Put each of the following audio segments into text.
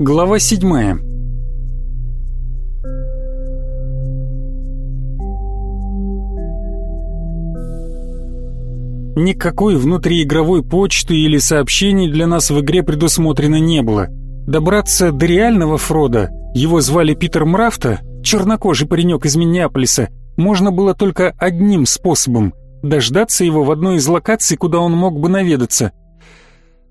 Глава седьмая. Никакой внутриигровой почты или сообщений для нас в игре предусмотрено не было. Добраться до реального Фрода, его звали Питер Мрафта, чернокожий паренек из Миннеаполиса, можно было только одним способом – дождаться его в одной из локаций, куда он мог бы наведаться.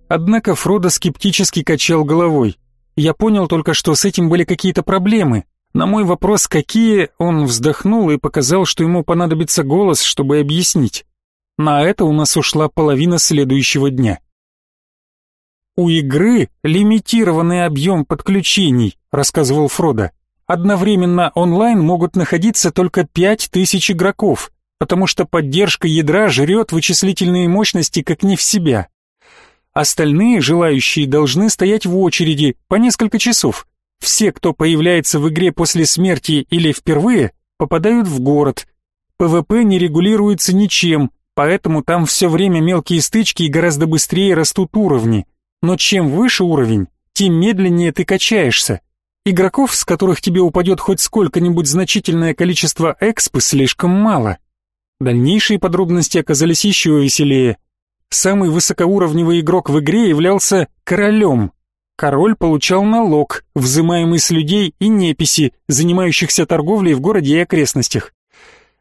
Однако Фродо скептически качал головой. Я понял только, что с этим были какие-то проблемы. На мой вопрос «какие?» он вздохнул и показал, что ему понадобится голос, чтобы объяснить. На это у нас ушла половина следующего дня. «У игры лимитированный объем подключений», — рассказывал Фродо. «Одновременно онлайн могут находиться только 5000 игроков, потому что поддержка ядра жрет вычислительные мощности как не в себя. Остальные желающие должны стоять в очереди по несколько часов. Все, кто появляется в игре после смерти или впервые, попадают в город. ПВП не регулируется ничем, поэтому там все время мелкие стычки и гораздо быстрее растут уровни. Но чем выше уровень, тем медленнее ты качаешься. Игроков, с которых тебе упадет хоть сколько-нибудь значительное количество экспы, слишком мало. Дальнейшие подробности оказались еще веселее. Самый высокоуровневый игрок в игре являлся королем. Король получал налог, взимаемый с людей и неписи, занимающихся торговлей в городе и окрестностях.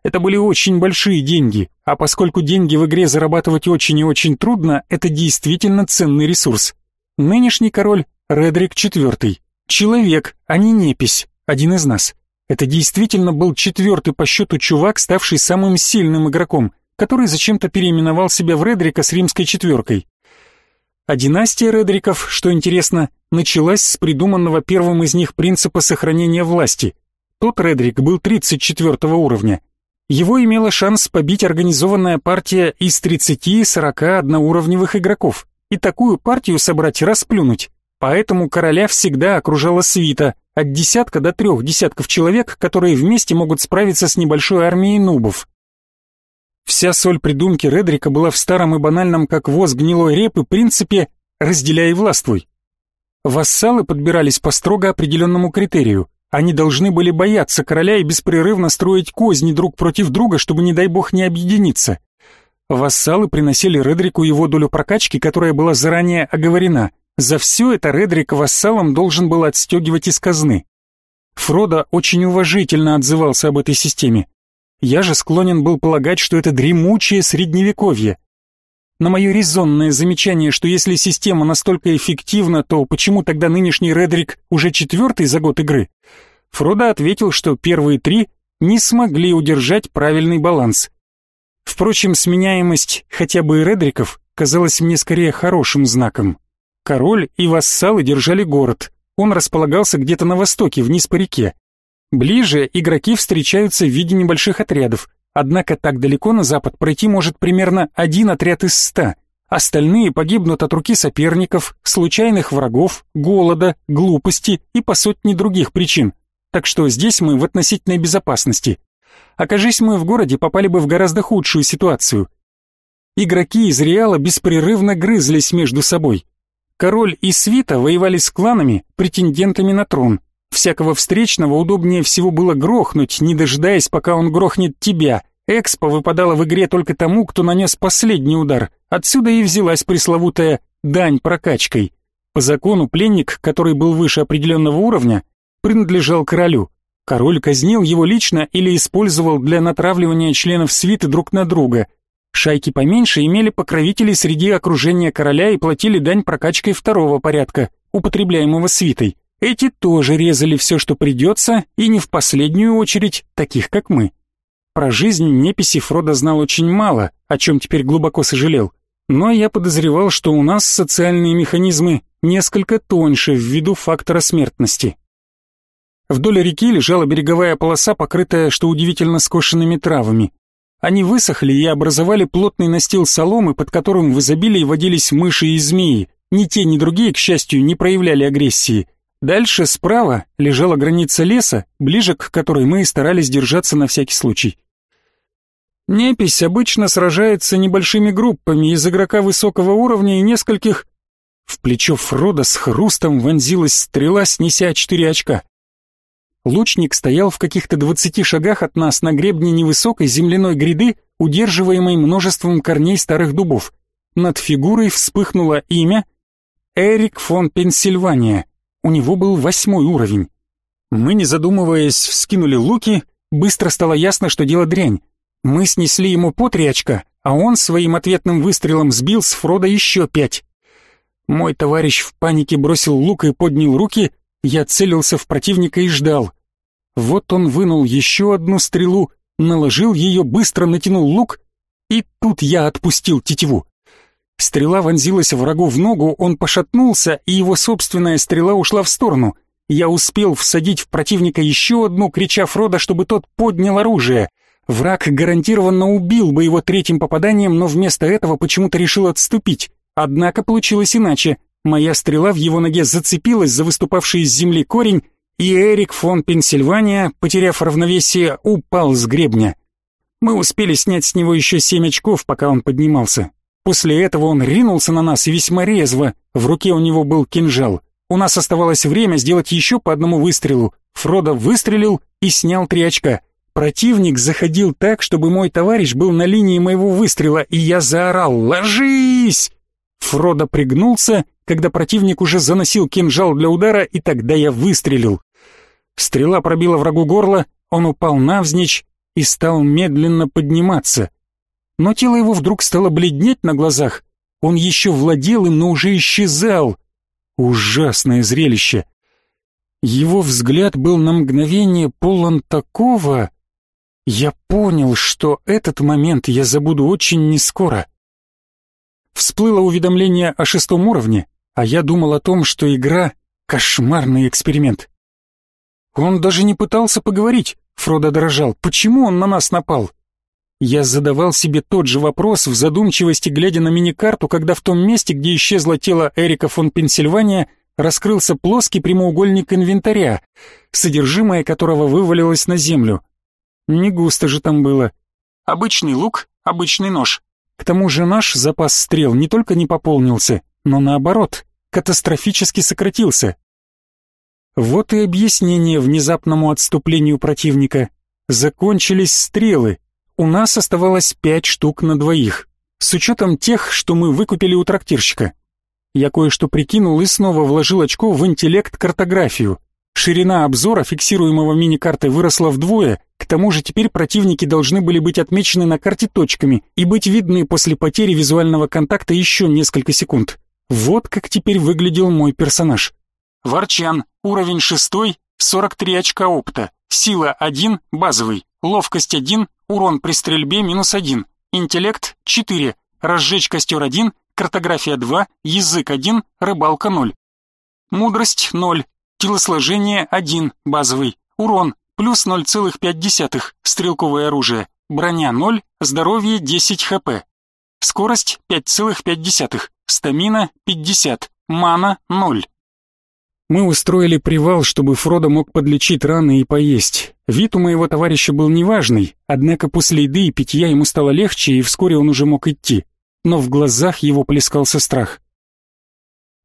Это были очень большие деньги, а поскольку деньги в игре зарабатывать очень и очень трудно, это действительно ценный ресурс. Нынешний король — Редрик IV. Человек, а не непись, один из нас. Это действительно был четвертый по счету чувак, ставший самым сильным игроком — который зачем-то переименовал себя в Редрика с римской четверкой. А династия Редриков, что интересно, началась с придуманного первым из них принципа сохранения власти. Тот Редрик был 34 уровня. Его имела шанс побить организованная партия из 30-40 одноуровневых игроков. И такую партию собрать расплюнуть. Поэтому короля всегда окружала свита, от десятка до трех десятков человек, которые вместе могут справиться с небольшой армией нубов. Вся соль придумки Редрика была в старом и банальном, как воз гнилой репы, принципе «разделяй и властвуй». Вассалы подбирались по строго определенному критерию. Они должны были бояться короля и беспрерывно строить козни друг против друга, чтобы, не дай бог, не объединиться. Вассалы приносили Редрику его долю прокачки, которая была заранее оговорена. За все это Редрик вассалам должен был отстегивать из казны. Фродо очень уважительно отзывался об этой системе. Я же склонен был полагать, что это дремучее средневековье. На мое резонное замечание, что если система настолько эффективна, то почему тогда нынешний Редрик уже четвертый за год игры? Фродо ответил, что первые три не смогли удержать правильный баланс. Впрочем, сменяемость хотя бы и Редриков казалась мне скорее хорошим знаком. Король и вассалы держали город. Он располагался где-то на востоке, вниз по реке. Ближе игроки встречаются в виде небольших отрядов, однако так далеко на запад пройти может примерно один отряд из ста. Остальные погибнут от руки соперников, случайных врагов, голода, глупости и по сотне других причин. Так что здесь мы в относительной безопасности. Окажись мы в городе, попали бы в гораздо худшую ситуацию. Игроки из Реала беспрерывно грызлись между собой. Король и свита воевали с кланами, претендентами на трон. Всякого встречного удобнее всего было грохнуть, не дожидаясь, пока он грохнет тебя. Экспо выпадала в игре только тому, кто нанес последний удар. Отсюда и взялась пресловутая «дань прокачкой». По закону пленник, который был выше определенного уровня, принадлежал королю. Король казнил его лично или использовал для натравливания членов свиты друг на друга. Шайки поменьше имели покровителей среди окружения короля и платили дань прокачкой второго порядка, употребляемого свитой. Эти тоже резали все, что придется, и не в последнюю очередь таких, как мы. Про жизнь неписи Фродо знал очень мало, о чем теперь глубоко сожалел. Но я подозревал, что у нас социальные механизмы несколько тоньше ввиду фактора смертности. Вдоль реки лежала береговая полоса, покрытая, что удивительно, скошенными травами. Они высохли и образовали плотный настил соломы, под которым в изобилии водились мыши и змеи. Ни те, ни другие, к счастью, не проявляли агрессии. Дальше справа лежала граница леса, ближе к которой мы и старались держаться на всякий случай. Непись обычно сражается небольшими группами из игрока высокого уровня и нескольких... В плечо Фрода с хрустом вонзилась стрела, снеся четыре очка. Лучник стоял в каких-то двадцати шагах от нас на гребне невысокой земляной гряды, удерживаемой множеством корней старых дубов. Над фигурой вспыхнуло имя Эрик фон Пенсильвания. У него был восьмой уровень. Мы, не задумываясь, вскинули луки, быстро стало ясно, что дело дрянь. Мы снесли ему по три очка, а он своим ответным выстрелом сбил с Фрода еще пять. Мой товарищ в панике бросил лук и поднял руки, я целился в противника и ждал. Вот он вынул еще одну стрелу, наложил ее, быстро натянул лук, и тут я отпустил тетиву. Стрела вонзилась врагу в ногу, он пошатнулся, и его собственная стрела ушла в сторону. Я успел всадить в противника еще одну, крича Фрода, чтобы тот поднял оружие. Враг гарантированно убил бы его третьим попаданием, но вместо этого почему-то решил отступить. Однако получилось иначе. Моя стрела в его ноге зацепилась за выступавший из земли корень, и Эрик фон Пенсильвания, потеряв равновесие, упал с гребня. Мы успели снять с него еще семь очков, пока он поднимался. После этого он ринулся на нас весьма резво, в руке у него был кинжал. У нас оставалось время сделать еще по одному выстрелу. Фродо выстрелил и снял три очка. Противник заходил так, чтобы мой товарищ был на линии моего выстрела, и я заорал «Ложись!». Фродо пригнулся, когда противник уже заносил кинжал для удара, и тогда я выстрелил. Стрела пробила врагу горло, он упал навзничь и стал медленно подниматься. Но тело его вдруг стало бледнеть на глазах. Он еще владел им, но уже исчезал. Ужасное зрелище. Его взгляд был на мгновение полон такого... Я понял, что этот момент я забуду очень нескоро. Всплыло уведомление о шестом уровне, а я думал о том, что игра — кошмарный эксперимент. Он даже не пытался поговорить, Фродо дрожал. Почему он на нас напал? Я задавал себе тот же вопрос в задумчивости, глядя на мини-карту, когда в том месте, где исчезло тело Эрика фон Пенсильвания, раскрылся плоский прямоугольник инвентаря, содержимое которого вывалилось на землю. Не густо же там было. Обычный лук, обычный нож. К тому же наш запас стрел не только не пополнился, но наоборот, катастрофически сократился. Вот и объяснение внезапному отступлению противника. Закончились стрелы. У нас оставалось пять штук на двоих, с учетом тех, что мы выкупили у трактирщика. Я кое-что прикинул и снова вложил очко в интеллект-картографию. Ширина обзора фиксируемого мини-картой выросла вдвое, к тому же теперь противники должны были быть отмечены на карте точками и быть видны после потери визуального контакта еще несколько секунд. Вот как теперь выглядел мой персонаж. Ворчан, уровень 6, 43 очка опыта, сила 1, базовый, ловкость 1, урон при стрельбе минус 1, интеллект 4, разжечь костер 1, картография 2, язык 1, рыбалка 0. Мудрость 0, Телосложение 1, базовый. Урон плюс 0,5, стрелковое оружие. Броня 0, здоровье 10 хп. Скорость 5,5, стамина 50, мана 0. Мы устроили привал, чтобы Фродо мог подлечить раны и поесть. Вид у моего товарища был неважный, однако после еды и питья ему стало легче, и вскоре он уже мог идти. Но в глазах его плескался страх.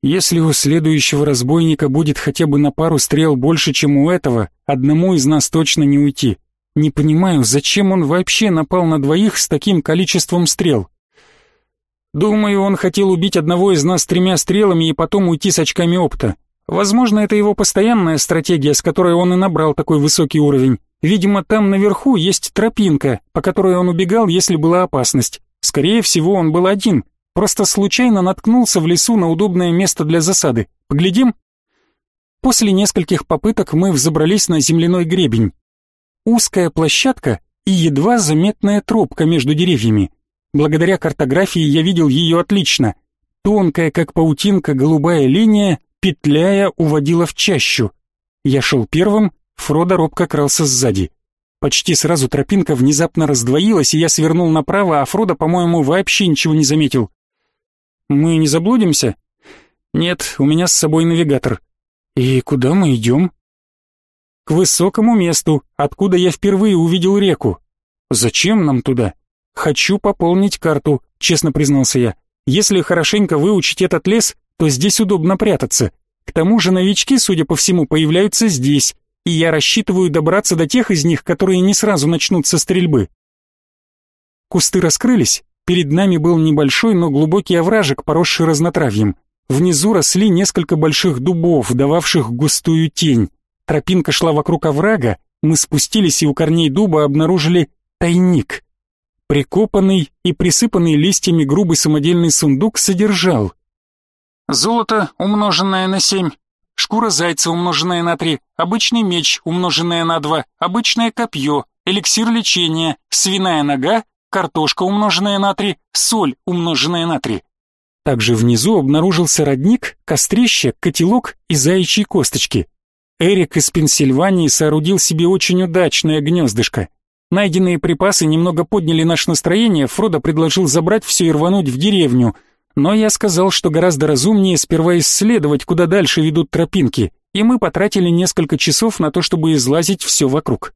Если у следующего разбойника будет хотя бы на пару стрел больше, чем у этого, одному из нас точно не уйти. Не понимаю, зачем он вообще напал на двоих с таким количеством стрел. Думаю, он хотел убить одного из нас тремя стрелами и потом уйти с очками опыта. Возможно, это его постоянная стратегия, с которой он и набрал такой высокий уровень. Видимо, там наверху есть тропинка, по которой он убегал, если была опасность. Скорее всего, он был один, Просто случайно наткнулся в лесу на удобное место для засады. Поглядим?» После нескольких попыток мы взобрались на земляной гребень. Узкая площадка и едва заметная тропка между деревьями. Благодаря картографии я видел ее отлично. Тонкая, как паутинка, голубая линия, петляя, уводила в чащу. Я шел первым, Фродо робко крался сзади. Почти сразу тропинка внезапно раздвоилась, и я свернул направо, а Фродо, по-моему, вообще ничего не заметил. Мы не заблудимся? Нет, у меня с собой навигатор. И куда мы идем? К высокому месту, откуда я впервые увидел реку. Зачем нам туда? Хочу пополнить карту, честно признался я. Если хорошенько выучить этот лес, то здесь удобно прятаться. К тому же новички, судя по всему, появляются здесь, и я рассчитываю добраться до тех из них, которые не сразу начнут со стрельбы. Кусты раскрылись, перед нами был небольшой, но глубокий овражек, поросший разнотравьем. Внизу росли несколько больших дубов, дававших густую тень. Тропинка шла вокруг оврага, мы спустились и у корней дуба обнаружили тайник. Прикопанный и присыпанный листьями грубый самодельный сундук содержал Золото, умноженное на семь, шкура зайца, умноженная на три, обычный меч, умноженное на два, обычное копье, эликсир лечения, свиная нога, картошка, умноженная на три, соль, умноженная на три. Также внизу обнаружился родник, кострище, котелок и заячьи косточки. Эрик из Пенсильвании соорудил себе очень удачное гнездышко. Найденные припасы немного подняли наше настроение, Фродо предложил забрать все и рвануть в деревню, но я сказал, что гораздо разумнее сперва исследовать, куда дальше ведут тропинки, и мы потратили несколько часов на то, чтобы излазить все вокруг.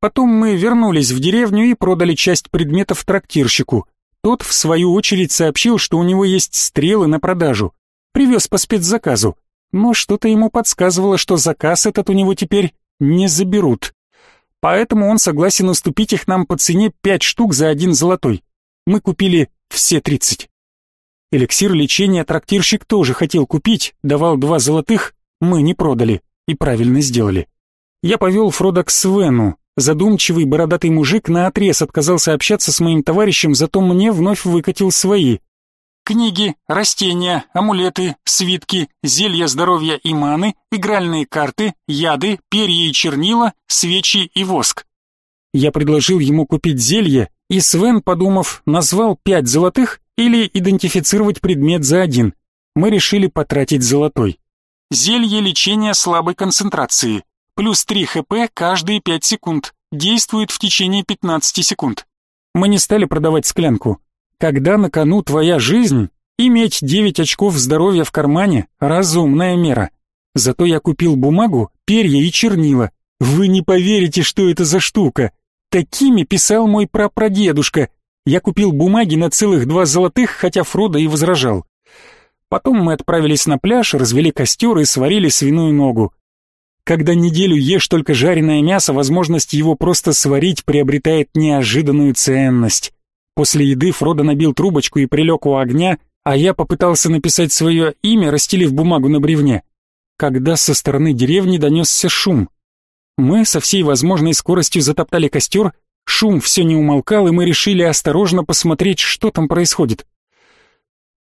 Потом мы вернулись в деревню и продали часть предметов трактирщику. Тот, в свою очередь, сообщил, что у него есть стрелы на продажу. Привез по спецзаказу но что-то ему подсказывало, что заказ этот у него теперь не заберут. Поэтому он согласен уступить их нам по цене пять штук за один золотой. Мы купили все тридцать. Эликсир лечения трактирщик тоже хотел купить, давал два золотых, мы не продали и правильно сделали. Я повел Фрода к Свену. Задумчивый бородатый мужик наотрез отказался общаться с моим товарищем, зато мне вновь выкатил свои. Книги, растения, амулеты, свитки, зелья здоровья и маны, игральные карты, яды, перья и чернила, свечи и воск. Я предложил ему купить зелье, и Свен, подумав, назвал пять золотых или идентифицировать предмет за один. Мы решили потратить золотой. Зелье лечения слабой концентрации. Плюс 3 хп каждые 5 секунд. Действует в течение 15 секунд. Мы не стали продавать склянку. Когда на кону твоя жизнь, иметь 9 очков здоровья в кармане – разумная мера. Зато я купил бумагу, перья и чернила. Вы не поверите, что это за штука. Такими писал мой прапрадедушка. Я купил бумаги на целых два золотых, хотя Фродо и возражал. Потом мы отправились на пляж, развели костер и сварили свиную ногу. Когда неделю ешь только жареное мясо, возможность его просто сварить приобретает неожиданную ценность. После еды Фродо набил трубочку и прилег у огня, а я попытался написать свое имя, расстелив бумагу на бревне. Когда со стороны деревни донесся шум. Мы со всей возможной скоростью затоптали костер, шум все не умолкал, и мы решили осторожно посмотреть, что там происходит.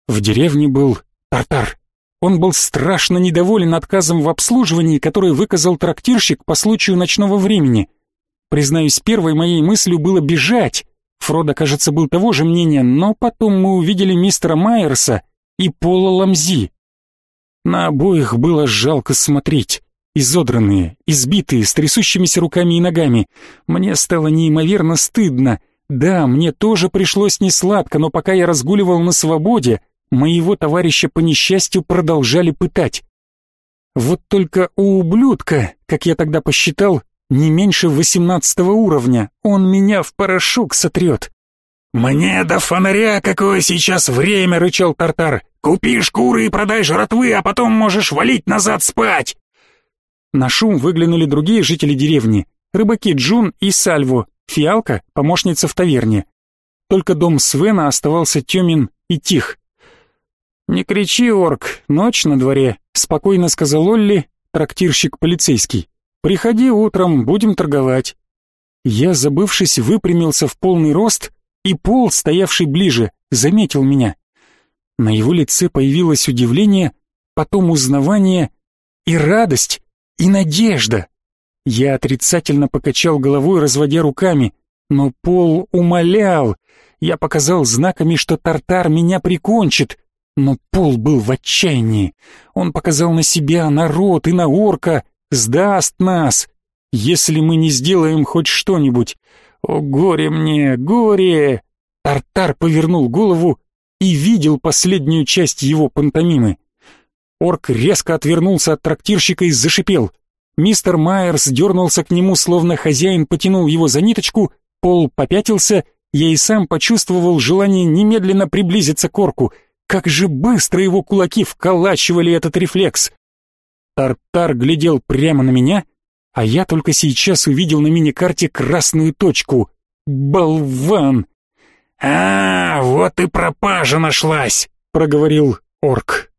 В деревне был Тартар. Он был страшно недоволен отказом в обслуживании, который выказал трактирщик по случаю ночного времени. Признаюсь, первой моей мыслью было бежать, Фродо, кажется, был того же мнения, но потом мы увидели мистера Майерса и Пола Ламзи. На обоих было жалко смотреть. Изодранные, избитые, с трясущимися руками и ногами. Мне стало неимоверно стыдно. Да, мне тоже пришлось несладко, но пока я разгуливал на свободе, моего товарища по несчастью продолжали пытать. Вот только у ублюдка, как я тогда посчитал, не меньше восемнадцатого уровня, он меня в порошок сотрет. «Мне до фонаря какое сейчас время!» — рычал Тартар. «Купи шкуры и продай жратвы, а потом можешь валить назад спать!» На шум выглянули другие жители деревни. Рыбаки Джун и Сальво, Фиалка, помощница в таверне. Только дом Свена оставался темен и тих. «Не кричи, орк, ночь на дворе», — спокойно сказал Олли, трактирщик полицейский. Приходи утром, будем торговать. Я, забывшись, выпрямился в полный рост, и Пол, стоявший ближе, заметил меня. На его лице появилось удивление, потом узнавание и радость, и надежда. Я отрицательно покачал головой, разводя руками, но Пол умолял. Я показал знаками, что Тартар меня прикончит, но Пол был в отчаянии. Он показал на себя, на рот и на орка, сдаст нас, если мы не сделаем хоть что-нибудь. О, горе мне, горе!» Тартар повернул голову и видел последнюю часть его пантомимы. Орк резко отвернулся от трактирщика и зашипел. Мистер Майерс дернулся к нему, словно хозяин потянул его за ниточку, Пол попятился, я и сам почувствовал желание немедленно приблизиться к орку. Как же быстро его кулаки вколачивали этот рефлекс! Тартар глядел прямо на меня, а я только сейчас увидел на мини-карте красную точку. Болван! «А, вот и пропажа нашлась!» — проговорил орк.